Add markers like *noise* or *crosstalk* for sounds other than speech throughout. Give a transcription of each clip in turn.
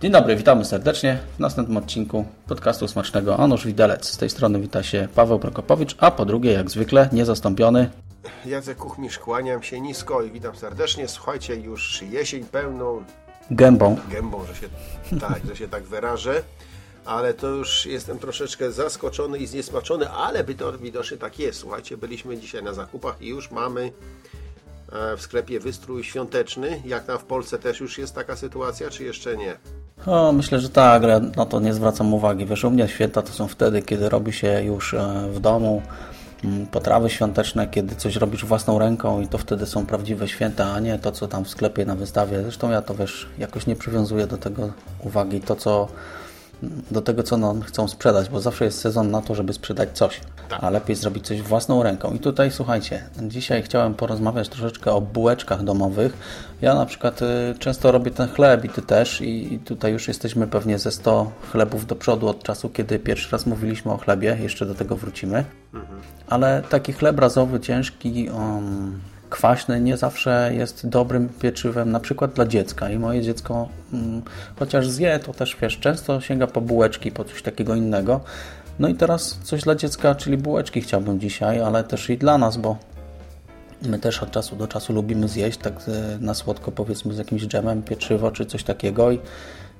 Dzień dobry, witamy serdecznie w następnym odcinku podcastu Smacznego Anusz Widelec. Z tej strony wita się Paweł Prokopowicz, a po drugie, jak zwykle, niezastąpiony Jacek Kuchmisz, kłaniam się nisko i witam serdecznie. Słuchajcie, już jesień pełną gębą. gębą, że się tak, że się tak wyrażę. Ale to już jestem troszeczkę zaskoczony i zniesmaczony, ale widocznie tak jest. Słuchajcie, byliśmy dzisiaj na zakupach i już mamy e, w sklepie wystrój świąteczny. Jak tam w Polsce też już jest taka sytuacja, czy jeszcze nie? Myślę, że tak, ale na to nie zwracam uwagi. Wiesz, u mnie święta to są wtedy, kiedy robi się już e, w domu mm, potrawy świąteczne, kiedy coś robisz własną ręką i to wtedy są prawdziwe święta, a nie to, co tam w sklepie na wystawie. Zresztą ja to, wiesz, jakoś nie przywiązuję do tego uwagi, to co do tego, co nam chcą sprzedać, bo zawsze jest sezon na to, żeby sprzedać coś, a lepiej zrobić coś własną ręką. I tutaj, słuchajcie, dzisiaj chciałem porozmawiać troszeczkę o bułeczkach domowych. Ja na przykład y, często robię ten chleb i Ty też i, i tutaj już jesteśmy pewnie ze 100 chlebów do przodu od czasu, kiedy pierwszy raz mówiliśmy o chlebie, jeszcze do tego wrócimy. Ale taki chleb razowy, ciężki, um, kwaśny nie zawsze jest dobrym pieczywem, na przykład dla dziecka. I moje dziecko, mm, chociaż zje, to też wiesz, często sięga po bułeczki, po coś takiego innego. No i teraz coś dla dziecka, czyli bułeczki chciałbym dzisiaj, ale też i dla nas, bo my też od czasu do czasu lubimy zjeść, tak e, na słodko powiedzmy z jakimś dżemem, pieczywo czy coś takiego. I,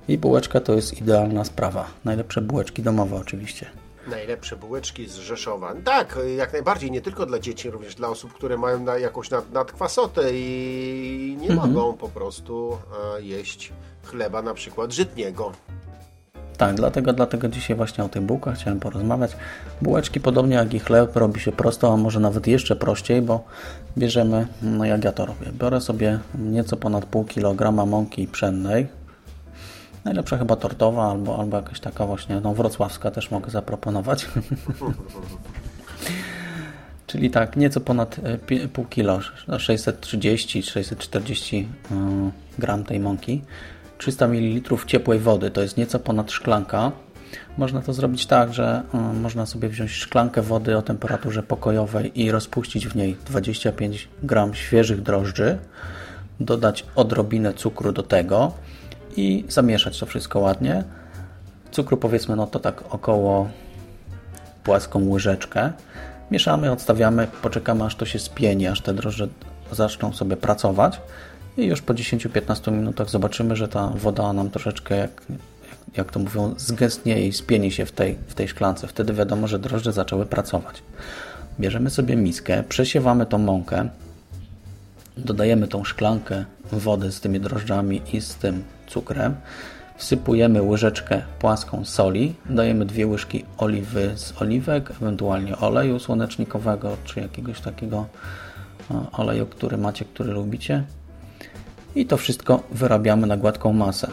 i bułeczka to jest idealna sprawa. Najlepsze bułeczki domowe oczywiście. Najlepsze bułeczki z Rzeszowa. Tak, jak najbardziej, nie tylko dla dzieci, również dla osób, które mają na, jakąś nad, nadkwasotę i nie mogą po prostu e, jeść chleba na przykład żytniego. Tak, dlatego, dlatego dzisiaj właśnie o tych bułkach chciałem porozmawiać. Bułeczki, podobnie jak i chleb, robi się prosto, a może nawet jeszcze prościej, bo bierzemy, no jak ja to robię, biorę sobie nieco ponad pół kilograma mąki pszennej, najlepsza chyba tortowa, albo, albo jakaś taka właśnie, no wrocławska też mogę zaproponować. *laughs* Czyli tak, nieco ponad e, pół kilo, 630-640 mm, gram tej mąki. 300 ml ciepłej wody, to jest nieco ponad szklanka. Można to zrobić tak, że mm, można sobie wziąć szklankę wody o temperaturze pokojowej i rozpuścić w niej 25 gram świeżych drożdży, dodać odrobinę cukru do tego i zamieszać to wszystko ładnie. Cukru powiedzmy, no to tak około płaską łyżeczkę. Mieszamy, odstawiamy, poczekamy aż to się spieni, aż te drożdże zaczną sobie pracować i już po 10-15 minutach zobaczymy, że ta woda nam troszeczkę, jak, jak to mówią, zgęstnieje i spieni się w tej, w tej szklance. Wtedy wiadomo, że drożdże zaczęły pracować. Bierzemy sobie miskę, przesiewamy tą mąkę, dodajemy tą szklankę wody z tymi drożdżami i z tym cukrem, wsypujemy łyżeczkę płaską soli, dajemy dwie łyżki oliwy z oliwek, ewentualnie oleju słonecznikowego, czy jakiegoś takiego e, oleju, który macie, który lubicie. I to wszystko wyrabiamy na gładką masę.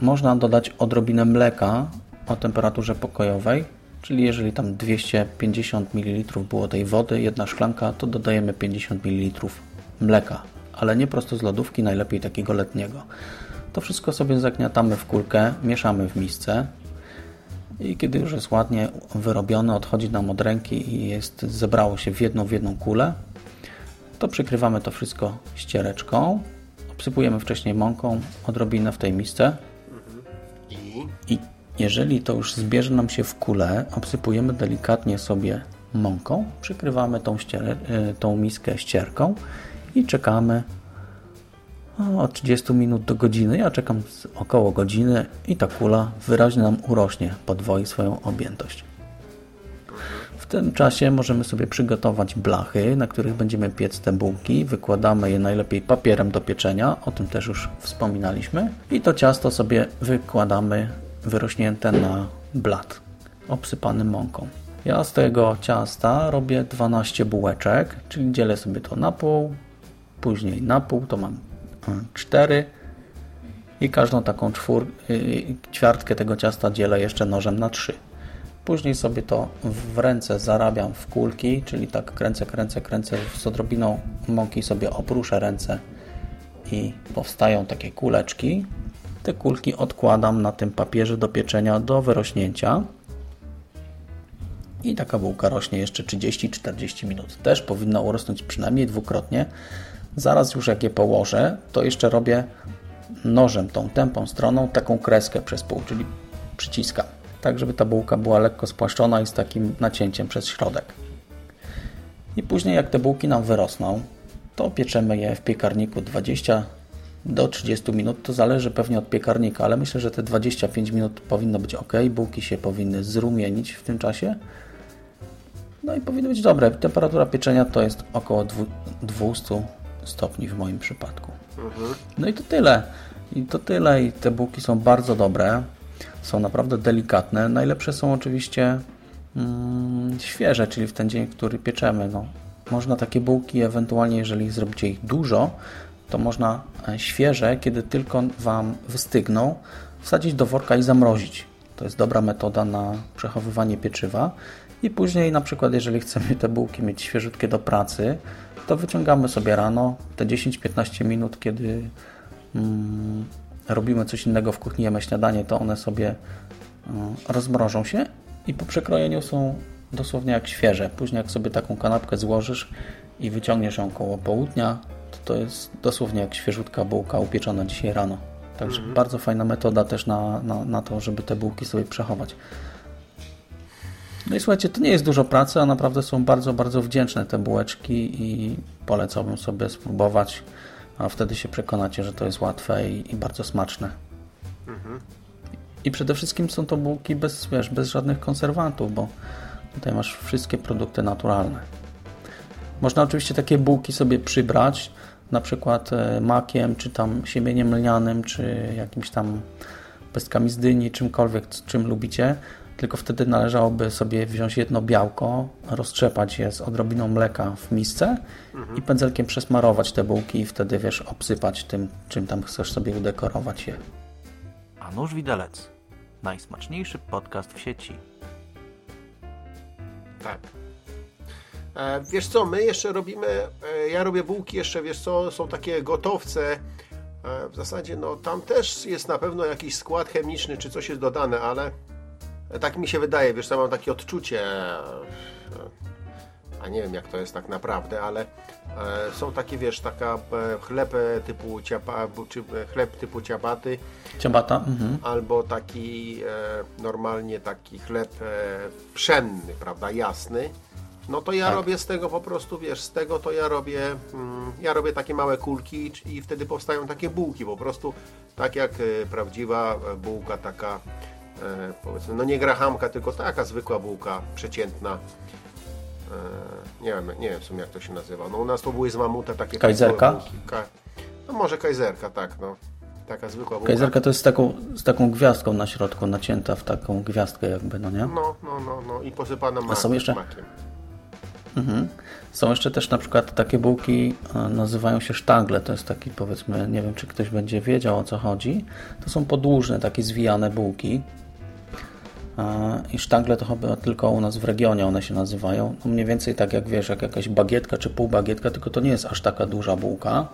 Można dodać odrobinę mleka o temperaturze pokojowej, czyli jeżeli tam 250 ml było tej wody, jedna szklanka, to dodajemy 50 ml mleka, ale nie prosto z lodówki, najlepiej takiego letniego. To wszystko sobie zagniatamy w kulkę, mieszamy w misce i kiedy już jest ładnie wyrobione, odchodzi nam od ręki i jest, zebrało się w jedną, w jedną kulę, to przykrywamy to wszystko ściereczką, obsypujemy wcześniej mąką, odrobinę w tej misce I i jeżeli to już zbierze nam się w kulę, obsypujemy delikatnie sobie mąką, przykrywamy tą, y, tą miskę ścierką i czekamy od 30 minut do godziny. Ja czekam około godziny i ta kula wyraźnie nam urośnie, podwoi swoją objętość. W tym czasie możemy sobie przygotować blachy, na których będziemy piec te bułki. Wykładamy je najlepiej papierem do pieczenia, o tym też już wspominaliśmy. I to ciasto sobie wykładamy wyrośnięte na blat, obsypany mąką. Ja z tego ciasta robię 12 bułeczek, czyli dzielę sobie to na pół, później na pół, to mam 4 i każdą taką czwór, ćwiartkę tego ciasta dzielę jeszcze nożem na 3. Później sobie to w ręce zarabiam w kulki, czyli tak kręcę, kręcę, kręcę z odrobiną mąki sobie opruszę ręce i powstają takie kuleczki. Te kulki odkładam na tym papierze do pieczenia do wyrośnięcia. I taka bułka rośnie jeszcze 30-40 minut. Też powinna urosnąć przynajmniej dwukrotnie. Zaraz już jak je położę, to jeszcze robię nożem, tą tępą stroną, taką kreskę przez pół, czyli przyciskam. Tak, żeby ta bułka była lekko spłaszczona i z takim nacięciem przez środek. I później jak te bułki nam wyrosną, to pieczemy je w piekarniku 20 do 30 minut. To zależy pewnie od piekarnika, ale myślę, że te 25 minut powinno być ok. Bułki się powinny zrumienić w tym czasie. No i powinno być dobre. Temperatura pieczenia to jest około 200 stopni w moim przypadku. No i to tyle. I to tyle. I te bułki są bardzo dobre. Są naprawdę delikatne. Najlepsze są oczywiście mm, świeże, czyli w ten dzień, który pieczemy. No, można takie bułki, ewentualnie jeżeli zrobicie ich dużo, to można e, świeże, kiedy tylko Wam wystygną, wsadzić do worka i zamrozić. To jest dobra metoda na przechowywanie pieczywa. I później na przykład, jeżeli chcemy te bułki mieć świeżutkie do pracy, to wyciągamy sobie rano te 10-15 minut, kiedy mm, robimy coś innego w kuchni, jemy śniadanie, to one sobie mm, rozmrożą się i po przekrojeniu są dosłownie jak świeże. Później jak sobie taką kanapkę złożysz i wyciągniesz ją koło południa, to to jest dosłownie jak świeżutka bułka upieczona dzisiaj rano. Także Mhm. bardzo fajna metoda też na, na, na to, żeby te bułki sobie przechować. No i słuchajcie, to nie jest dużo pracy, a naprawdę są bardzo, bardzo wdzięczne te bułeczki i polecałbym sobie spróbować, a wtedy się przekonacie, że to jest łatwe i, i bardzo smaczne. I przede wszystkim są to bułki bez, wiesz, bez żadnych konserwantów, bo tutaj masz wszystkie produkty naturalne. Można oczywiście takie bułki sobie przybrać, na przykład e, makiem, czy tam siemieniem lnianym, czy jakimś tam pestkami z dyni, czymkolwiek, czym lubicie. Tylko wtedy należałoby sobie wziąć jedno białko, roztrzepać je z odrobiną mleka w misce i pędzelkiem przesmarować te bułki i wtedy, wiesz, obsypać tym, czym tam chcesz sobie udekorować je. A nóż widelec. Najsmaczniejszy podcast w sieci. Tak. E, wiesz co, my jeszcze robimy, e, ja robię bułki jeszcze, wiesz co, są takie gotowce. E, w zasadzie, no tam też jest na pewno jakiś skład chemiczny, czy coś jest dodane, ale tak mi się wydaje, wiesz, co, mam takie odczucie, a nie wiem jak to jest tak naprawdę, ale e, są takie, wiesz, taka e, chleb typu ciapa, czy e, chleb typu ciabaty, Ciabata? Mhm. albo taki normalnie taki chleb pszenny, prawda, jasny. No to ja Tak. robię z tego po prostu, wiesz, z tego to ja robię, mm, ja robię takie małe kulki i wtedy powstają takie bułki, po prostu tak jak prawdziwa bułka taka, powiedzmy, no nie grahamka, tylko taka zwykła bułka przeciętna. E, nie wiem, nie wiem w sumie jak to się nazywa. No u nas to były z mamuta takie Kajzerka? Ka- no może kajzerka, tak, no. Taka zwykła bułka. Kajzerka to jest z taką, z taką gwiazdką na środku, nacięta w taką gwiazdkę jakby, no nie? No, no, no, no i posypana ma- są jeszcze? makiem. Mhm. Są jeszcze też na przykład takie bułki, e, nazywają się sztangle, to jest taki powiedzmy, nie wiem czy ktoś będzie wiedział o co chodzi. To są podłużne, takie zwijane bułki. E, I sztangle to chyba tylko u nas w regionie one się nazywają. No mniej więcej tak jak wiesz, jak jakaś bagietka czy półbagietka, tylko to nie jest aż taka duża bułka.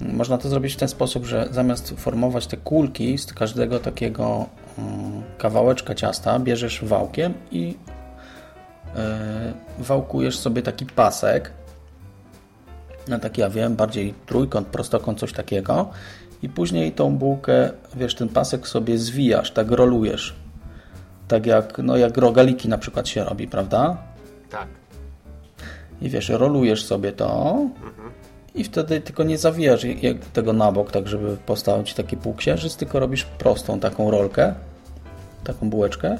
Można to zrobić w ten sposób, że zamiast formować te kulki z każdego takiego mm, kawałeczka ciasta, bierzesz wałkiem i e, wałkujesz sobie taki pasek na taki, ja wiem, bardziej trójkąt, prostokąt, coś takiego i później tą bułkę, wiesz, ten pasek sobie zwijasz, tak rolujesz. Tak jak, no jak rogaliki na przykład się robi, prawda? Tak. I wiesz, rolujesz sobie to i wtedy tylko nie zawijasz tego na bok, tak żeby powstał Ci taki półksiężyc, tylko robisz prostą taką rolkę, taką bułeczkę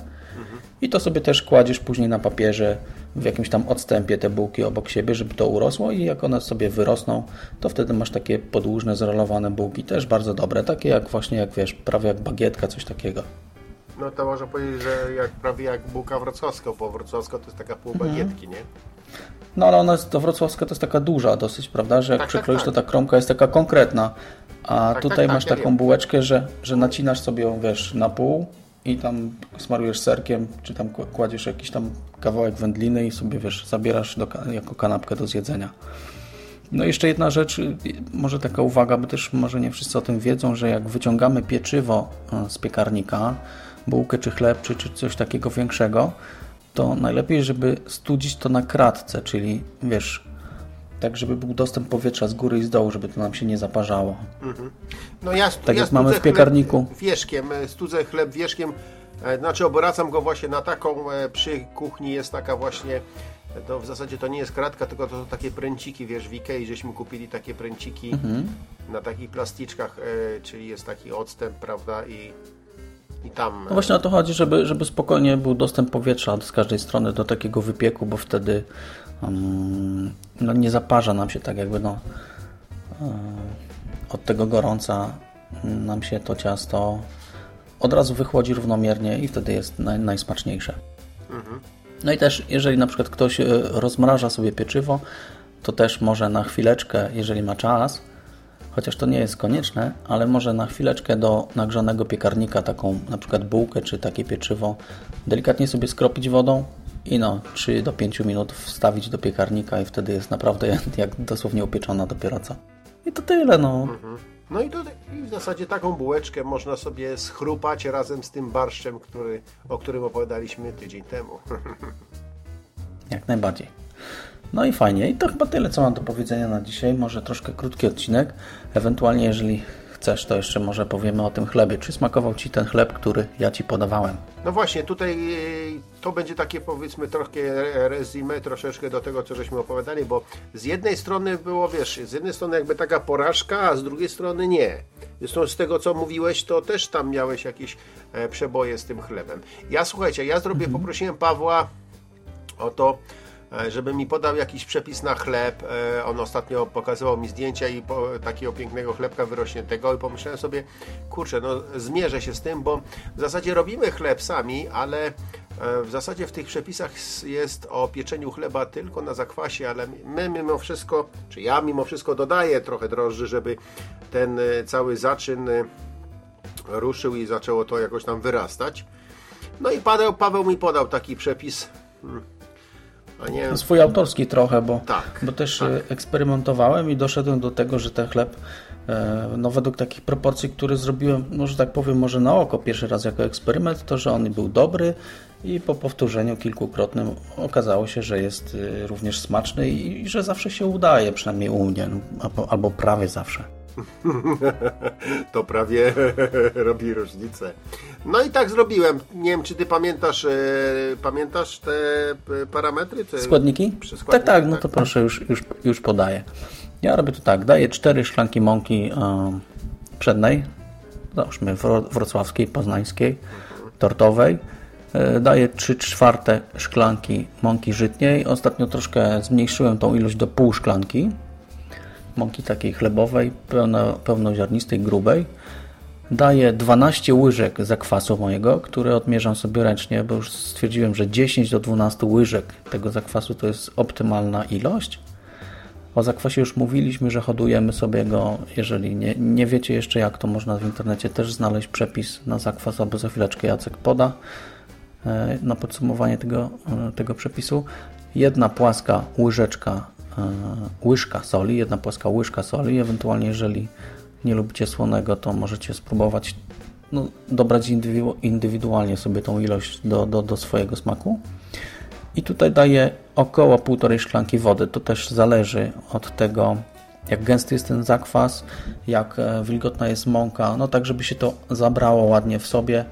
i to sobie też kładziesz później na papierze w jakimś tam odstępie te bułki obok siebie, żeby to urosło i jak one sobie wyrosną, to wtedy masz takie podłużne, zrolowane bułki, też bardzo dobre, takie jak właśnie, jak wiesz, prawie jak bagietka, coś takiego. No to można powiedzieć, że jak, prawie jak bułka wrocławska, bo wrocławska to jest taka pół Mhm. bagietki, nie? No ale ona jest, to wrocławska to jest taka duża dosyć, prawda, że jak Tak, tak, przekroisz, tak. to ta kromka jest taka konkretna. A tak, tutaj tak, masz ja taką wiem. bułeczkę, że, że nacinasz sobie ją, wiesz, na pół i tam smarujesz serkiem, czy tam kła- kładziesz jakiś tam kawałek wędliny i sobie, wiesz, zabierasz do, jako kanapkę do zjedzenia. No i jeszcze jedna rzecz, może taka uwaga, bo też może nie wszyscy o tym wiedzą, że jak wyciągamy pieczywo e, z piekarnika, bułkę czy chleb, czy, czy coś takiego większego, to najlepiej, żeby studzić to na kratce, czyli wiesz, tak żeby był dostęp powietrza z góry i z dołu, żeby to nam się nie zaparzało. No ja, stu- Tak ja jak mamy w piekarniku. Wieszkiem, e, studzę chleb wieszkiem, e, znaczy obracam go właśnie na taką, e, przy kuchni jest taka właśnie, to w zasadzie to nie jest kratka, tylko to są takie pręciki, wiesz, w Ikei żeśmy kupili takie pręciki Mhm. na takich plasticzkach, czyli jest taki odstęp, prawda, i, i tam... No właśnie o to chodzi, żeby, żeby spokojnie był dostęp powietrza z każdej strony do takiego wypieku, bo wtedy um, no nie zaparza nam się tak jakby no, e, od tego gorąca nam się to ciasto od razu wychłodzi równomiernie i wtedy jest naj, najsmaczniejsze. No i też, jeżeli na przykład ktoś e, rozmraża sobie pieczywo, to też może na chwileczkę, jeżeli ma czas, chociaż to nie jest konieczne, ale może na chwileczkę do nagrzanego piekarnika taką na przykład bułkę czy takie pieczywo delikatnie sobie skropić wodą i no 3 do 5 minut wstawić do piekarnika i wtedy jest naprawdę jak, *laughs* jak dosłownie upieczona dopiero co. I to tyle, no. No i, to, i w zasadzie taką bułeczkę można sobie schrupać razem z tym barszczem, który, o którym opowiadaliśmy tydzień temu. *laughs* Jak najbardziej. No i fajnie. I to chyba tyle, co mam do powiedzenia na dzisiaj. Może troszkę krótki odcinek. Ewentualnie, jeżeli chcesz, to jeszcze może powiemy o tym chlebie. Czy smakował Ci ten chleb, który ja Ci podawałem? No właśnie, tutaj e, to będzie takie powiedzmy trochę rezime troszeczkę do tego, co żeśmy opowiadali, bo z jednej strony było, wiesz, z jednej strony jakby taka porażka, a z drugiej strony nie. Zresztą z tego, co mówiłeś, to też tam miałeś jakieś e, przeboje z tym chlebem. Ja słuchajcie, ja zrobię, poprosiłem Pawła o to, żeby mi podał jakiś przepis na chleb. E, On ostatnio pokazywał mi zdjęcia i takiego pięknego chlebka wyrośniętego i pomyślałem sobie, kurczę, no zmierzę się z tym, bo w zasadzie robimy chleb sami, ale e, w zasadzie w tych przepisach jest o pieczeniu chleba tylko na zakwasie, ale my mimo wszystko, czy ja mimo wszystko dodaję trochę drożdży, żeby ten e, cały zaczyn e, ruszył i zaczęło to jakoś tam wyrastać. No i Paweł, Paweł mi podał taki przepis. Nie Swój autorski trochę, bo, Tak, bo też e, eksperymentowałem i doszedłem do tego, że ten chleb, e, no według takich proporcji, które zrobiłem, no że tak powiem, może na oko pierwszy raz jako eksperyment, to że on był dobry i po powtórzeniu kilkukrotnym okazało się, że jest e, również smaczny i, i że zawsze się udaje, przynajmniej u mnie, no, albo, albo prawie zawsze. *laughs* to prawie *laughs* robi różnicę. No i tak zrobiłem. Nie wiem, czy ty pamiętasz, e, pamiętasz te e, parametry? Te... Składniki? Przy Tak, tak, no tak. to proszę, już, już, już podaję. Ja robię to tak, daję cztery szklanki mąki e, przednej, załóżmy wro- wrocławskiej, poznańskiej, tortowej. E, daję 3 czwarte szklanki mąki żytniej. Ostatnio troszkę zmniejszyłem tą ilość do pół szklanki mąki takiej chlebowej, pełno, pełnoziarnistej, grubej. Daję 12 łyżek zakwasu mojego, który odmierzam sobie ręcznie, bo już stwierdziłem, że 10 do 12 łyżek tego zakwasu to jest optymalna ilość. O zakwasie już mówiliśmy, że hodujemy sobie go, jeżeli nie, nie wiecie jeszcze jak, to można w internecie też znaleźć przepis na zakwas, albo za chwileczkę Jacek poda e, na podsumowanie tego, e, tego przepisu. Jedna płaska łyżeczka, łyżka soli, jedna płaska łyżka soli, ewentualnie jeżeli nie lubicie słonego, to możecie spróbować no, dobrać indywidu- indywidualnie sobie tą ilość do, do, do swojego smaku. I tutaj daję około półtorej szklanki wody. To też zależy od tego, jak gęsty jest ten zakwas, jak e, wilgotna jest mąka. No tak, żeby się to zabrało ładnie w sobie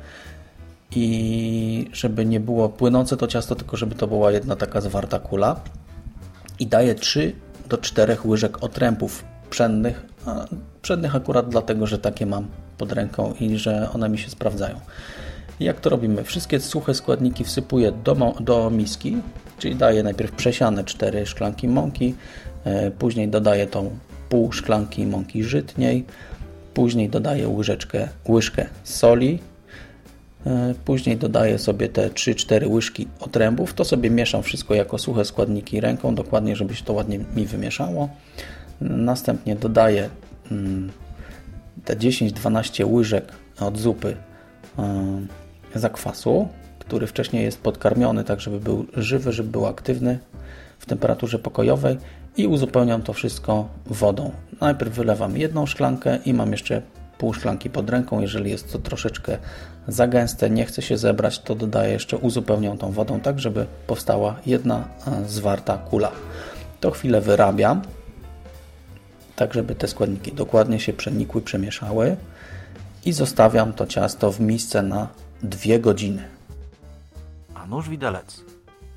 i żeby nie było płynące to ciasto, tylko żeby to była jedna taka zwarta kula. I daję 3 do 4 łyżek otrębów pszennych. Pszennych akurat dlatego, że takie mam pod ręką i że one mi się sprawdzają. Jak to robimy? Wszystkie suche składniki wsypuję do, do miski, czyli daję najpierw przesiane 4 szklanki mąki, e, później dodaję tą pół szklanki mąki żytniej, później dodaję łyżeczkę, łyżkę soli, później dodaję sobie te 3-4 łyżki otrębów, to sobie mieszam wszystko jako suche składniki ręką, dokładnie, żeby się to ładnie mi wymieszało. Następnie dodaję mm, te 10-12 łyżek od zupy e, zakwasu, który wcześniej jest podkarmiony, tak żeby był żywy, żeby był aktywny w temperaturze pokojowej i uzupełniam to wszystko wodą. Najpierw wylewam jedną szklankę i mam jeszcze pół szklanki pod ręką. Jeżeli jest to troszeczkę za gęste, nie chce się zebrać, to dodaję jeszcze, uzupełniam tą wodą tak, żeby powstała jedna e, zwarta kula. To chwilę wyrabiam, tak żeby te składniki dokładnie się przenikły, przemieszały i zostawiam to ciasto w misce na 2 godziny. A nóż widelec.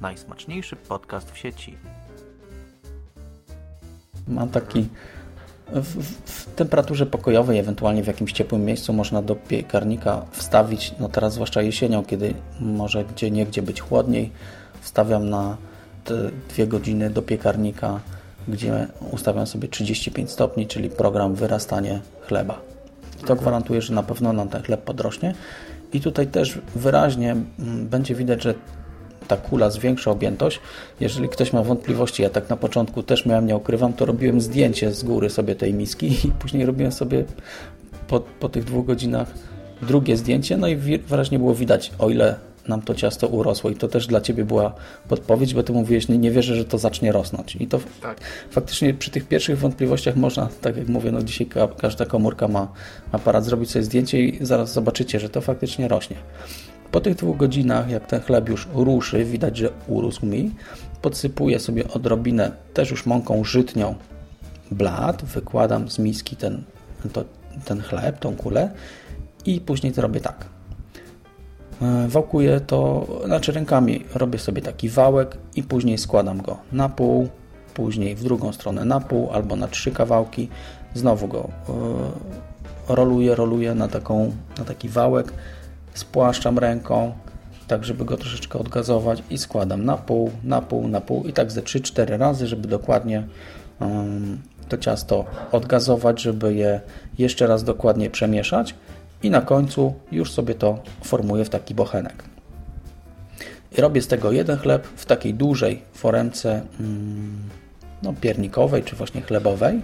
Najsmaczniejszy podcast w sieci. Mam taki w, w, temperaturze pokojowej, ewentualnie w jakimś ciepłym miejscu można do piekarnika wstawić, no teraz zwłaszcza jesienią, kiedy może gdzie niegdzie być chłodniej, wstawiam na te dwie godziny do piekarnika, gdzie ustawiam sobie 35 stopni, czyli program wyrastanie chleba. To gwarantuje, że na pewno nam ten chleb podrośnie. I tutaj też wyraźnie mm, będzie widać, że ta kula zwiększa objętość. Jeżeli ktoś ma wątpliwości, ja tak na początku też miałem, nie ukrywam, to robiłem zdjęcie z góry sobie tej miski *laughs* i później robiłem sobie po, po tych dwóch godzinach drugie zdjęcie, no i wyraźnie było widać, o ile nam to ciasto urosło i to też dla Ciebie była podpowiedź, bo Ty mówiłeś, nie, nie wierzę, że to zacznie rosnąć i to tak. faktycznie przy tych pierwszych wątpliwościach można, tak jak mówię, no dzisiaj każda komórka ma aparat, zrobić sobie zdjęcie i zaraz zobaczycie, że to faktycznie rośnie. Po tych dwóch godzinach, jak ten chleb już ruszy, widać, że urósł mi, podsypuję sobie odrobinę też już mąką żytnią blat, wykładam z miski ten, to, ten chleb, tą kulę i później to robię tak. E, wałkuję to, znaczy rękami robię sobie taki wałek i później składam go na pół, później w drugą stronę na pół albo na trzy kawałki. Znowu go e, roluję, roluję na, taką, na taki wałek spłaszczam ręką, tak żeby go troszeczkę odgazować i składam na pół, na pół, na pół i tak ze 3-4 razy, żeby dokładnie um, to ciasto odgazować, żeby je jeszcze raz dokładnie przemieszać i na końcu już sobie to formuję w taki bochenek. I robię z tego jeden chleb w takiej dużej foremce mm, no, piernikowej czy właśnie chlebowej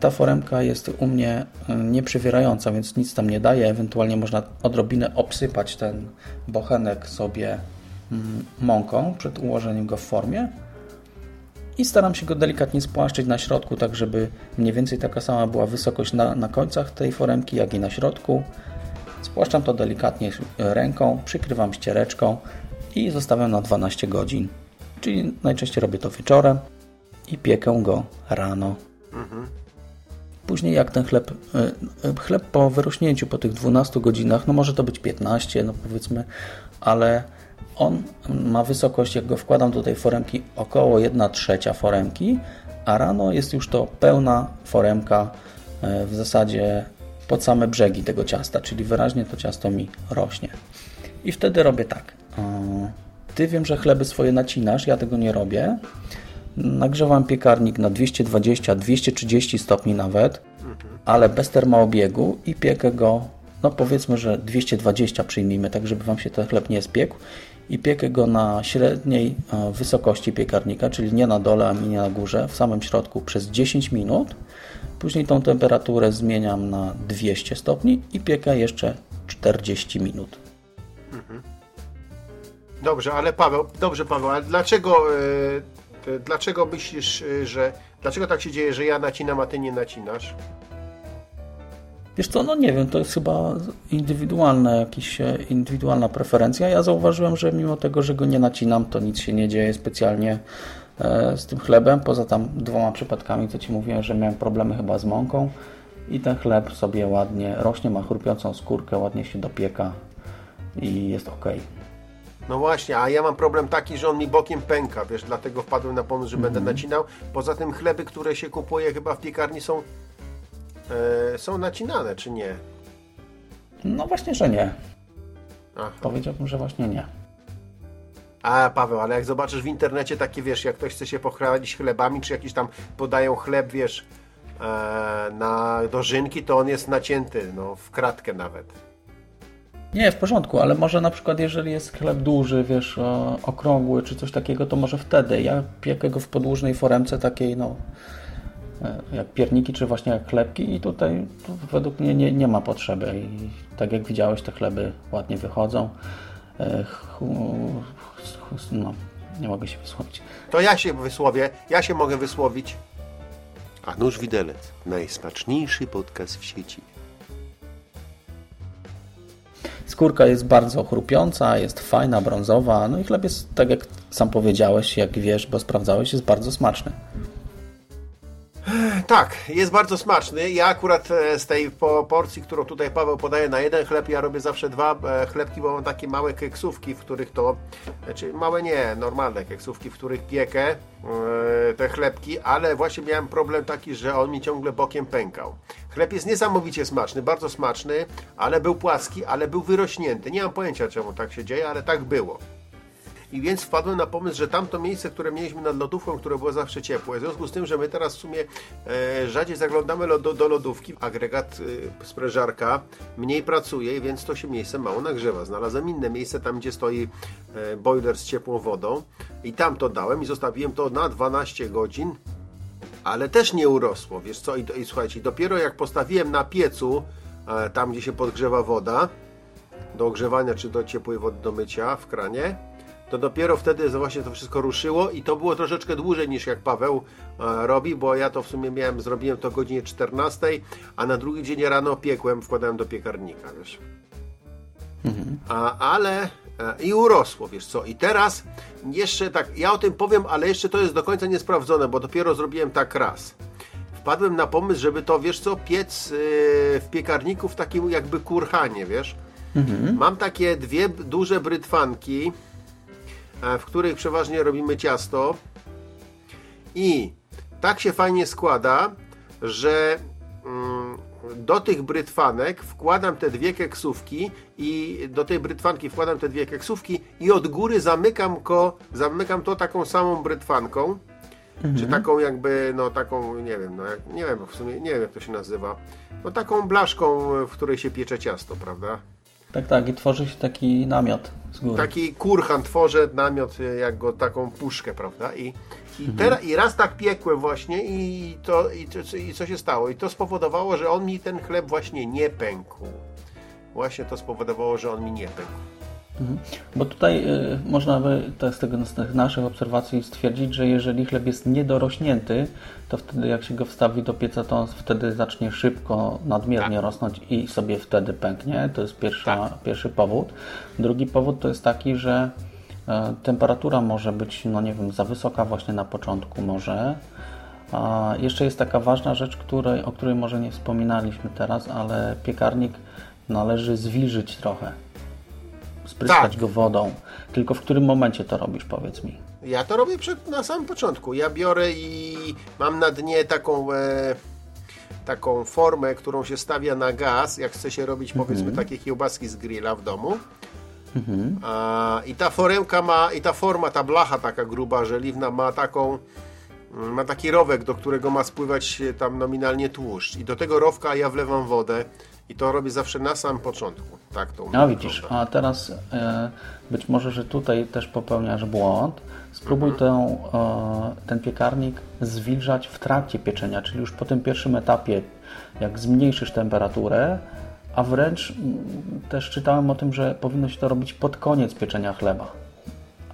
ta foremka jest u mnie e, nieprzewierająca, więc nic tam nie daje. Ewentualnie można odrobinę obsypać ten bochenek sobie mm, mąką przed ułożeniem go w formie. I staram się go delikatnie spłaszczyć na środku, tak żeby mniej więcej taka sama była wysokość na, na końcach tej foremki, jak i na środku. Spłaszczam to delikatnie ręką, przykrywam ściereczką i zostawiam na 12 godzin. Czyli najczęściej robię to wieczorem i piekę go rano. Później jak ten chleb, e, e, chleb po wyrośnięciu, po tych 12 godzinach, no może to być 15, no powiedzmy, ale on ma wysokość, jak go wkładam do tej foremki, około 1 trzecia foremki, a rano jest już to pełna foremka e, w zasadzie pod same brzegi tego ciasta, czyli wyraźnie to ciasto mi rośnie. I wtedy robię tak. Ty wiem, że chleby swoje nacinasz, ja tego nie robię. Nagrzewam piekarnik na 220-230 stopni nawet, ale bez termoobiegu i piekę go, no powiedzmy, że 220 przyjmijmy, tak żeby Wam się ten chleb nie spiekł i piekę go na średniej e, wysokości piekarnika, czyli nie na dole, ani nie na górze, w samym środku przez 10 minut. Później tą temperaturę zmieniam na 200 stopni i piekę jeszcze 40 minut. Dobrze, ale Paweł, dobrze Paweł, ale dlaczego yy Dlaczego myślisz, y, że. Dlaczego tak się dzieje, że ja nacinam, a ty nie nacinasz? Wiesz co, no nie wiem, to jest chyba indywidualna, jakaś e, indywidualna preferencja. Ja zauważyłem, że mimo tego, że go nie nacinam, to nic się nie dzieje specjalnie e, z tym chlebem. Poza tam dwoma przypadkami, co Ci mówiłem, że miałem problemy chyba z mąką i ten chleb sobie ładnie rośnie, ma chrupiącą skórkę, ładnie się dopieka i jest ok. No właśnie, a ja mam problem taki, że on mi bokiem pęka, wiesz, dlatego wpadłem na pomysł, że mm -hmm. będę mhm. nacinał. Poza tym chleby, które się kupuje chyba w piekarni są e, są nacinane, czy nie? No właśnie, że nie. Aha. Powiedziałbym, że właśnie nie. A Paweł, ale jak zobaczysz w internecie takie, wiesz, jak ktoś chce się pochwalić chlebami, czy jakiś tam podają chleb, wiesz, e, na dożynki, to on jest nacięty, no, w kratkę nawet. Nie, w porządku, ale może na przykład jeżeli jest chleb duży, wiesz, okrągły czy coś takiego, to może wtedy. Ja piekę go w podłużnej foremce takiej, no e, jak pierniki, czy właśnie jak chlebki i tutaj tu według mnie nie, nie ma potrzeby. I tak jak widziałeś, te chleby ładnie wychodzą. E, No, nie mogę się wysłowić. To ja się wysłowię, ja się mogę wysłowić. A nóż widelec, najsmaczniejszy podcast w sieci. Skórka jest bardzo chrupiąca, jest fajna, brązowa, no i chleb jest, tak jak sam powiedziałeś, jak wiesz, bo sprawdzałeś, jest bardzo smaczny. Tak, jest bardzo smaczny. Ja akurat e, z tej po porcji, którą tutaj Paweł podaje na jeden chleb, ja robię zawsze dwa e, chlebki, bo mam takie małe keksówki, w których to, znaczy małe nie, normalne keksówki, w których piekę e, te chlebki, ale właśnie miałem problem taki, że on mi ciągle bokiem pękał. Chleb jest niesamowicie smaczny, bardzo smaczny, ale był płaski, ale był wyrośnięty. Nie mam pojęcia czemu tak się dzieje, ale tak było. I więc wpadłem na pomysł, że tamto miejsce, które mieliśmy nad lodówką, które było zawsze ciepłe, w związku z tym, że my teraz w sumie e, rzadziej zaglądamy do, do lodówki, agregat e, sprężarka mniej pracuje, więc to się miejsce mało nagrzewa. Znalazłem inne miejsce, tam gdzie stoi e, boiler z ciepłą wodą i tam to dałem i zostawiłem to na 12 godzin, ale też nie urosło, wiesz co, i, i słuchajcie, dopiero jak postawiłem na piecu, e, tam gdzie się podgrzewa woda, do ogrzewania czy do ciepłej wody do mycia w kranie, to dopiero wtedy właśnie to wszystko ruszyło i to było troszeczkę dłużej niż jak Paweł e, robi, bo ja to w sumie miałem, zrobiłem to o godzinie 14, a na drugi dzień rano piekłem, wkładałem do piekarnika, wiesz. A, ale i urosło, wiesz co. I teraz jeszcze tak, ja o tym powiem, ale jeszcze to jest do końca niesprawdzone, bo dopiero zrobiłem tak raz. Wpadłem na pomysł, żeby to, wiesz co, piec yy, w piekarniku w takim jakby kurhanie, wiesz. Mam takie dwie duże brytwanki, e, w których przeważnie robimy ciasto. I tak się fajnie składa, że mm, do tych brytwanek wkładam te dwie keksówki i do tej brytwanki wkładam te dwie keksówki i od góry zamykam, ko, zamykam to taką samą brytwanką. Czy taką jakby, no taką, nie wiem, no jak, nie wiem w sumie, nie wiem jak to się nazywa. No taką blaszką, w której się piecze ciasto, prawda? Tak, tak, i tworzy się taki namiot. Taki kurhan tworzę, namiot, y, jak go taką puszkę, prawda? I, i, teraz, I raz tak piekłem właśnie i, to, i, to- i co się stało? I to spowodowało, że on mi ten chleb właśnie nie pękł. Właśnie to spowodowało, że on mi nie pękł. Bo tutaj y, można by tak z, tego, z tych naszych obserwacji stwierdzić, że jeżeli chleb jest niedorośnięty, to wtedy jak się go wstawi do pieca, to on wtedy zacznie szybko, nadmiernie rosnąć i sobie wtedy pęknie. To jest pierwsza, pierwszy powód. Drugi powód to jest taki, że e, temperatura może być, no nie wiem, za wysoka właśnie na początku może. A jeszcze jest taka ważna rzecz, której, o której może nie wspominaliśmy teraz, ale piekarnik należy zwilżyć trochę spryskać Tak. go wodą. Tylko w którym momencie to robisz, powiedz mi. Ja to robię przed, na samym początku. Ja biorę i mam na dnie taką, e, taką formę, którą się stawia na gaz, jak chce się robić powiedzmy takie kiełbaski z grilla w domu. A, I ta forełka ma, i ta forma, ta blacha taka gruba, żeliwna ma taką, mm, ma taki rowek, do którego ma spływać e, tam nominalnie tłuszcz. I do tego rowka ja wlewam wodę i to robię zawsze na samym początku. Tak to A widzisz, a teraz e, być może, że tutaj też popełniasz błąd. Spróbuj tę, e, ten piekarnik zwilżać w trakcie pieczenia, czyli już po tym pierwszym etapie, jak zmniejszysz temperaturę, a wręcz też czytałem o tym, że powinno się to robić pod koniec pieczenia chleba,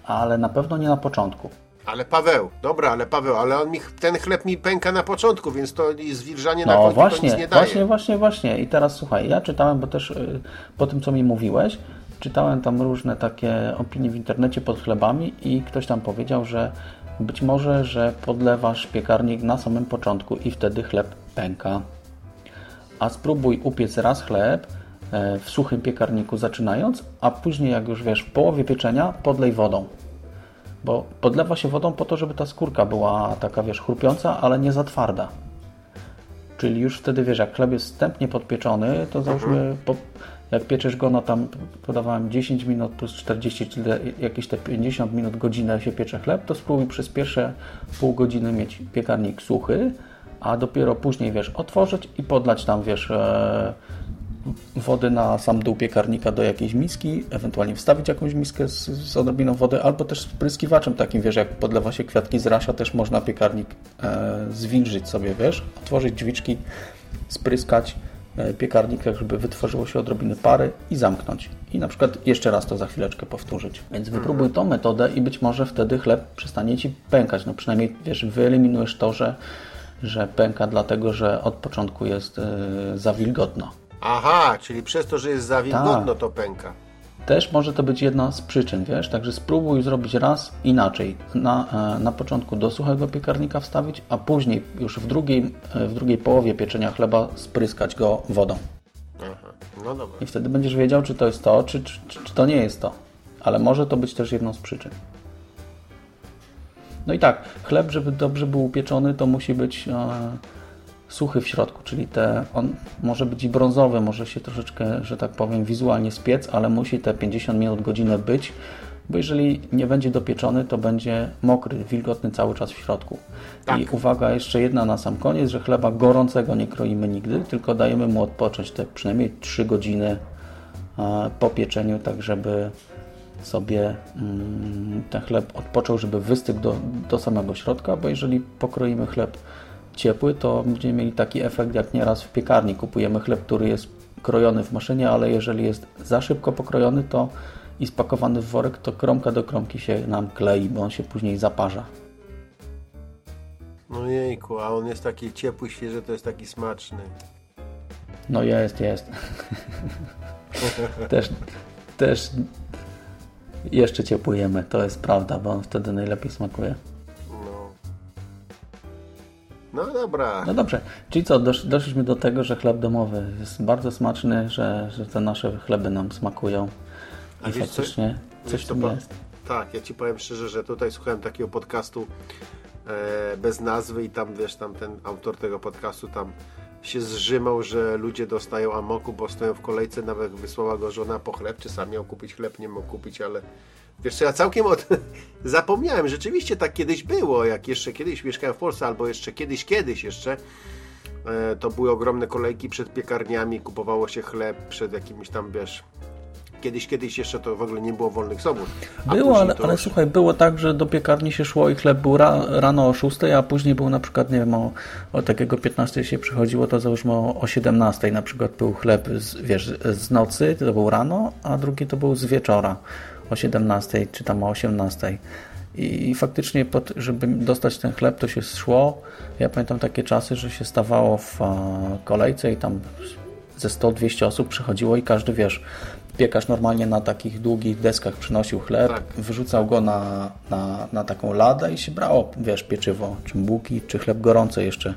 ale na pewno nie na początku. Ale Paweł, dobra, ale Paweł, ale on mi, ten chleb mi pęka na początku, więc to zwilżanie na No końcu to właśnie, nic nie daje. właśnie, właśnie, właśnie. I teraz słuchaj, ja czytałem, bo też y, po tym, co mi mówiłeś, czytałem tam różne takie opinie w internecie pod chlebami i ktoś tam powiedział, że być może, że podlewasz piekarnik na samym początku i wtedy chleb pęka. A spróbuj upiec raz chleb e, w suchym piekarniku zaczynając, a później jak już wiesz, w połowie pieczenia podlej wodą. Bo podlewa się wodą po to, żeby ta skórka była taka, wiesz, chrupiąca, ale nie za twarda. Czyli już wtedy wiesz, jak chleb jest wstępnie podpieczony, to załóżmy, po, jak pieczesz go, no tam podawałem 10 minut plus 40, czyli jakieś te 50 minut, godzinę się piecze chleb, to spróbuj przez pierwsze pół godziny mieć piekarnik suchy, a dopiero później, wiesz, otworzyć i podlać tam, wiesz, e, wody na sam dół piekarnika do jakiejś miski, ewentualnie wstawić jakąś miskę z, z odrobiną wody, albo też spryskiwaczem takim, wiesz, jak podlewa się kwiatki z rasza, też można piekarnik e, zwilżyć sobie, wiesz, otworzyć drzwiczki, spryskać e, piekarnik, tak żeby wytworzyło się odrobiny pary i zamknąć. I na przykład jeszcze raz to za chwileczkę powtórzyć. Więc wypróbuj tą metodę i być może wtedy chleb przestanie Ci pękać. No przynajmniej, wiesz, wyeliminujesz to, że, że pęka dlatego, że od początku jest e, za wilgotno. Aha, czyli przez to, że jest za wilgotno, Tak. to pęka. Też może to być jedna z przyczyn, wiesz? Także spróbuj zrobić raz inaczej. Na, e, na początku do suchego piekarnika wstawić, a później już w drugiej, e, w drugiej połowie pieczenia chleba spryskać go wodą. Aha, no dobra. I wtedy będziesz wiedział, czy to jest to, czy, czy, czy czy to nie jest to. Ale może to być też jedną z przyczyn. No i tak, chleb, żeby dobrze był upieczony, to musi być e, suchy w środku, czyli te, on może być i brązowy, może się troszeczkę, że tak powiem, wizualnie spiec, ale musi te 50 minut, godzinę być, bo jeżeli nie będzie dopieczony, to będzie mokry, wilgotny cały czas w środku. Tak. I uwaga, jeszcze jedna na sam koniec, że chleba gorącego nie kroimy nigdy, tylko dajemy mu odpocząć te przynajmniej 3 godziny e, po pieczeniu, tak żeby sobie mm, ten chleb odpoczął, żeby wystygł do, do samego środka, bo jeżeli pokroimy chleb ciepły, to będziemy mieli taki efekt jak nieraz w piekarni. Kupujemy chleb, który jest krojony w maszynie, ale jeżeli jest za szybko pokrojony to i spakowany w worek, to kromka do kromki się nam klei, bo on się później zaparza. No jejku, a on jest taki ciepły, świeży, to jest taki smaczny. No jest, jest. też, też jeszcze ciepłujemy, to jest prawda, bo on wtedy najlepiej smakuje. No. Dobra. No dobrze, czyli co, dosz, doszliśmy do tego, że chleb domowy jest bardzo smaczny, że, że te nasze chleby nam smakują A i wiesz co- faktycznie coś Wiesz, to tam jest. Tak, ja ci powiem szczerze, że tutaj słuchałem takiego podcastu e, bez nazwy i tam wiesz, tam ten autor tego podcastu tam się zrzymał, że ludzie dostają amoku, bo stoją w kolejce, nawet wysłała go żona po chleb, czy sam miał kupić chleb, nie mógł kupić, ale wiesz co, ja całkiem od... *laughs* zapomniałem, rzeczywiście tak kiedyś było, jak jeszcze kiedyś mieszkałem w Polsce, albo jeszcze kiedyś, kiedyś jeszcze, e, to były ogromne kolejki przed piekarniami, kupowało się chleb przed jakimiś tam, wiesz, kiedyś, kiedyś jeszcze to w ogóle nie było wolnych sobot. Było, ale, ale już- słuchaj, było tak, że do piekarni się szło i chleb był ra, rano o 6, a później był na przykład, nie wiem, o, o takiego 15 się przychodziło, to załóżmy o, o 17 na przykład był chleb, z, wiesz, z nocy, to był rano, a drugi to był z wieczora o 17 czy tam o 18. I, faktycznie, pod, żeby dostać ten chleb, to się szło. Ja pamiętam takie czasy, że się stawało w kolejce i tam ze 100-200 osób przychodziło i każdy, wiesz, piekarz normalnie na takich długich deskach przynosił chleb, Tak. wyrzucał go na, na, na taką ladę i się brało, wiesz, pieczywo, czy bułki, czy chleb gorący jeszcze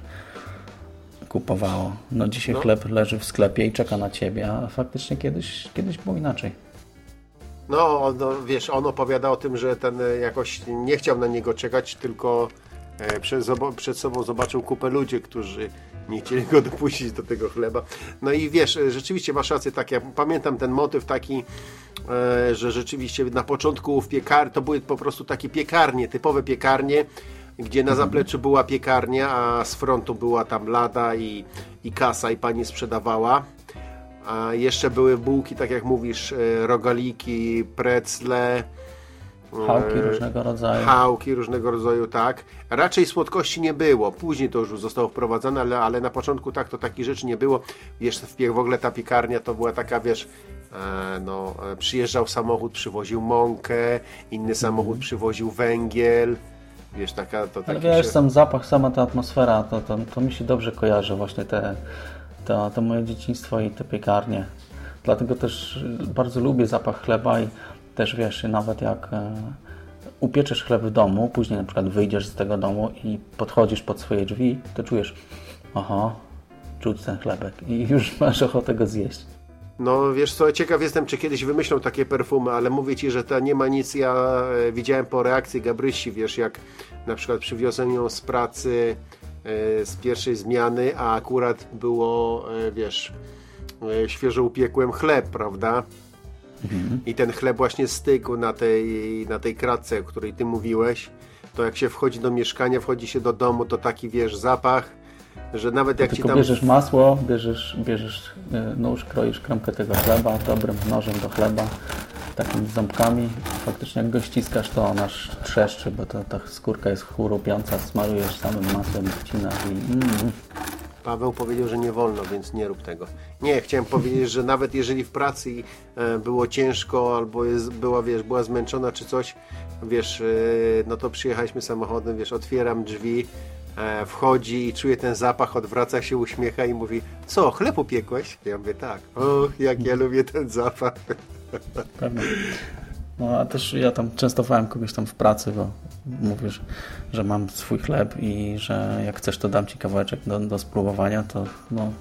kupowało. No dzisiaj No. chleb leży w sklepie i czeka na ciebie, a faktycznie kiedyś, kiedyś było inaczej. No, on, no, wiesz, on opowiada o tym, że ten e, jakoś nie chciał na niego czekać, tylko e, przed, przed sobą zobaczył kupę ludzi, którzy nie chcieli go *laughs* dopuścić do tego chleba. No i wiesz, e, rzeczywiście masz rację, tak, ja pamiętam ten motyw taki, że rzeczywiście na początku w piekar to były po prostu takie piekarnie, typowe piekarnie, gdzie na zapleczu była piekarnia, a z frontu była tam lada i, i kasa i pani sprzedawała. A jeszcze były bułki, tak jak mówisz, e, rogaliki, precle, Chałki e, różnego rodzaju. chałki różnego rodzaju, tak. Raczej słodkości nie było. Później to już zostało wprowadzone, ale, ale na początku tak, to takich rzeczy nie było. Wiesz, w, ogóle ta piekarnia to była taka, wiesz, e, no, e, przyjeżdżał samochód, przywoził mąkę, inny samochód przywoził węgiel. Wiesz, taka to Ale wiesz, się- sam zapach, sama ta atmosfera, to, to, to mi się dobrze kojarzy właśnie te, to, to moje dzieciństwo i te piekarnie. Dlatego też y, bardzo lubię zapach chleba i też wiesz, nawet jak e, upieczesz chleb w domu, później na przykład wyjdziesz z tego domu i podchodzisz pod swoje drzwi, to czujesz, aha, czuć ten chlebek i *laughs* już masz ochotę go zjeść. No wiesz co, ciekaw jestem, czy kiedyś wymyślą takie perfumy, ale mówię Ci, że to nie ma nic, ja e, widziałem po reakcji Gabrysi, wiesz, jak na przykład przywiozłem ją z pracy z pierwszej zmiany, a akurat było, e, wiesz, e, świeżo upiekłem chleb, prawda? I ten chleb właśnie stygł na tej, na tej kratce, o której Ty mówiłeś, to jak się wchodzi do mieszkania, wchodzi się do domu, to taki, wiesz, zapach, że nawet jak ci tam... bierzesz masło, bierzesz, bierzesz e, nóż, kroisz kremkę tego chleba dobrym nożem do chleba, takimi ząbkami. Faktycznie jak go ściskasz, to on aż trzeszczy, bo to, ta skórka jest chrupiąca, smarujesz samym masłem, wcinasz i mm, Paweł powiedział, że nie wolno, więc nie rób tego. Nie, chciałem powiedzieć, że nawet jeżeli w pracy e, było ciężko, albo jest, była, wiesz, była zmęczona czy coś, wiesz, e, no to przyjechaliśmy samochodem, wiesz, otwieram drzwi, e, wchodzi i czuję ten zapach, odwraca się, uśmiecha i mówi, co, chleb upiekłeś? Ja mówię, tak. Och, jak ja lubię ten zapach. pewnie. No a też ja tam częstowałem kogoś tam w pracy, bo mówisz, że mam swój chleb i że jak chcesz, to dam ci kawałeczek do, do spróbowania, to no,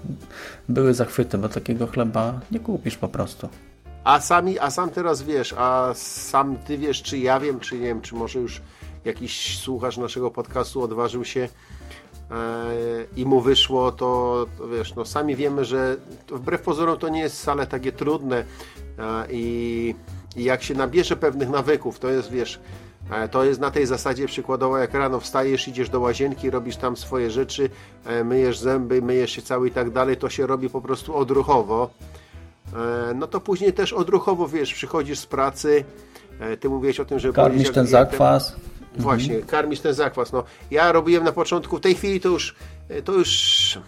były zachwyty, bo takiego chleba nie kupisz po prostu. A sami, a sam teraz wiesz, a sam ty wiesz, czy ja wiem, czy nie wiem, czy może już jakiś słuchacz naszego podcastu odważył się e, i mu wyszło, to, to wiesz, no sami wiemy, że wbrew pozorom to nie jest wcale takie trudne e, i, i jak się nabierze pewnych nawyków, to jest wiesz, e, to jest na tej zasadzie przykładowo, jak rano wstajesz, idziesz do łazienki, robisz tam swoje rzeczy, e, myjesz zęby, myjesz się cały i tak dalej, to się robi po prostu odruchowo. E, no to później też odruchowo, wiesz, przychodzisz z pracy, ty mówiłeś o tym, że... Karmisz ten zakwas. Właśnie, karmisz ten zakwas. No, ja robiłem na początku, w tej chwili to już, to już,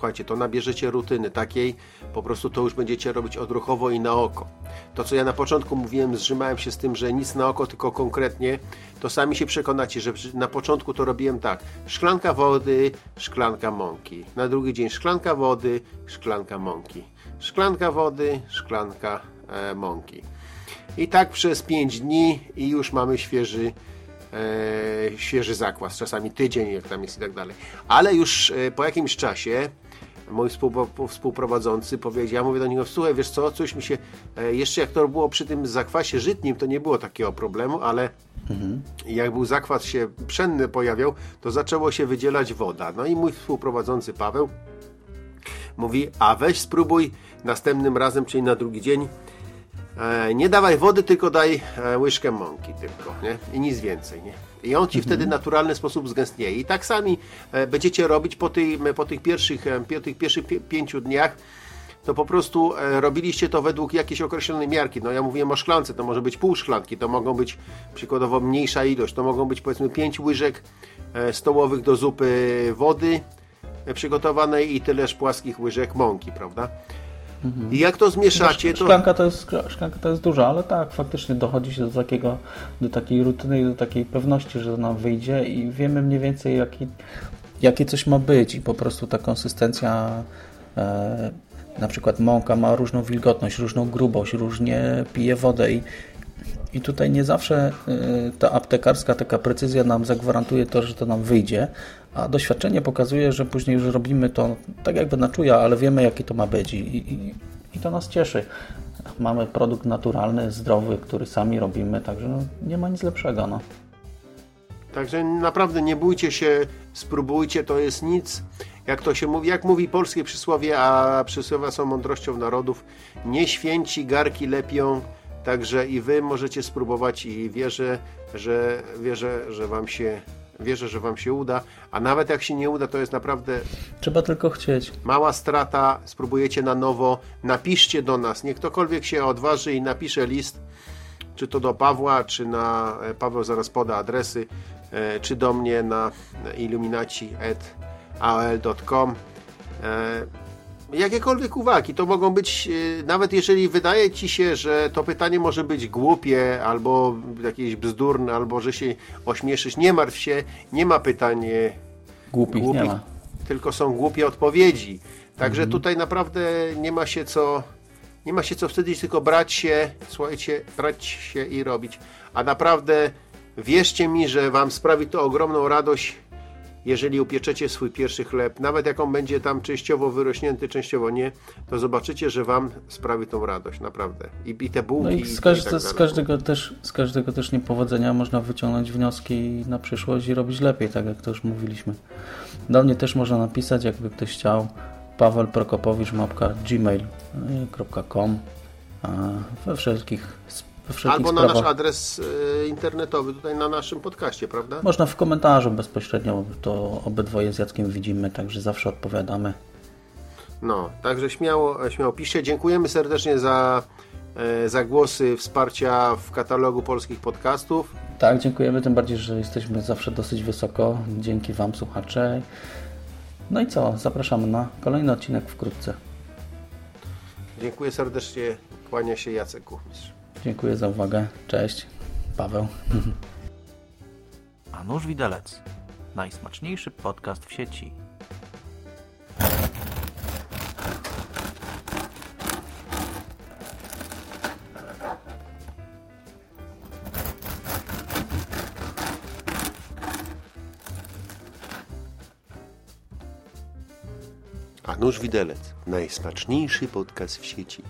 słuchajcie, to nabierzecie rutyny takiej, po prostu to już będziecie robić odruchowo i na oko. To, co ja na początku mówiłem, zrzymałem się z tym, że nic na oko, tylko konkretnie, to sami się przekonacie, że na początku to robiłem tak. Szklanka wody, szklanka mąki. Na drugi dzień szklanka wody, szklanka mąki. Szklanka wody, szklanka e, mąki. I tak przez 5 dni i już mamy świeży, e, świeży zakwas, czasami tydzień, jak tam jest i tak dalej. Ale już e, po jakimś czasie mój współprowadzący powiedział, ja mówię do niego, słuchaj, wiesz co, coś mi się, e, jeszcze jak to było przy tym zakwasie żytnim, to nie było takiego problemu, ale jak był zakwas się pszenny pojawiał, to zaczęło się wydzielać woda. No i mój współprowadzący Paweł mówi, a weź spróbuj następnym razem, czyli na drugi dzień, E, nie dawaj wody, tylko daj e, łyżkę mąki tylko, nie? I nic więcej, nie? I on ci wtedy w naturalny sposób zgęstnieje. I tak sami e, będziecie robić po, po tych pierwszych, e, po tych pierwszych pi- pięciu dniach, to po prostu e, robiliście to według jakiejś określonej miarki. No ja mówiłem o szklance, to może być pół szklanki, to mogą być przykładowo mniejsza ilość, to mogą być powiedzmy pięć łyżek stołowych do zupy wody przygotowanej i tyleż płaskich łyżek mąki, prawda? I jak to zmieszacie, to... Szklanka to, jest, szklanka to jest duża, ale tak, faktycznie dochodzi się do takiego, do takiej rutyny i do takiej pewności, że nam wyjdzie i wiemy mniej więcej jaki, jakie coś ma być i po prostu ta konsystencja e, na przykład mąka ma różną wilgotność, różną grubość, różnie pije wodę i, i tutaj nie zawsze y, ta aptekarska taka precyzja nam zagwarantuje to, że to nam wyjdzie, a doświadczenie pokazuje, że później już robimy to tak jakby na czuja, ale wiemy jaki to ma być i, i, i to nas cieszy. Mamy produkt naturalny, zdrowy, który sami robimy, także no, nie ma nic lepszego. No. Także naprawdę nie bójcie się, spróbujcie, to jest nic. Jak to się mówi, jak mówi polskie przysłowie, a przysłowia są mądrością narodów, nie święci garki lepią, także i wy możecie spróbować i wierzę, że wierzę, że wam się wierzę, że wam się uda, a nawet jak się nie uda, to jest naprawdę Trzeba tylko chcieć. mała strata, spróbujecie na nowo, napiszcie do nas, niech ktokolwiek się odważy i napisze list, czy to do Pawła, czy na, e, Paweł zaraz poda adresy, e, czy do mnie na e, Jakiekolwiek uwagi, to mogą być, e, nawet jeżeli wydaje Ci się, że to pytanie może być głupie, albo jakieś bzdurne, albo że się ośmieszysz, nie martw się, nie ma pytań e, Głupich nie ma. tylko są głupie odpowiedzi. Także tutaj naprawdę nie ma się co nie ma się co wstydzić, tylko brać się, słuchajcie, brać się i robić. A naprawdę wierzcie mi, że wam sprawi to ogromną radość, jeżeli upieczecie swój pierwszy chleb, nawet jak on będzie tam częściowo wyrośnięty, częściowo nie, to zobaczycie, że wam sprawi tą radość, naprawdę. I, i te bułki No i i z, każde, tak z, każdego też, z każdego też niepowodzenia można wyciągnąć wnioski na przyszłość i robić lepiej, tak jak to już mówiliśmy. Do mnie też można napisać, jakby ktoś chciał. Paweł Prokopowicz, mapka gmail.com we wszelkich, we wszelkich Albo na sprawach. nasz adres e, internetowy tutaj na naszym podcaście, prawda? Można w komentarzu bezpośrednio, to obydwoje z Jackiem widzimy, także zawsze odpowiadamy. No, także śmiało, śmiało piszcie. Dziękujemy serdecznie za, e, za głosy wsparcia w katalogu polskich podcastów. Tak, dziękujemy, tym bardziej, że jesteśmy zawsze dosyć wysoko. Dzięki Wam, słuchacze. No i co? Zapraszamy na kolejny odcinek wkrótce. Dziękuję serdecznie. Kłania się Jacek Kuchmistrz. Dziękuję za uwagę. Cześć. Paweł. *laughs* A nóż widelec. Najsmaczniejszy podcast w sieci. A nóż widelec. Najsmaczniejszy podcast w sieci.